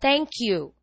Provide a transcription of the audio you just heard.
Thank you.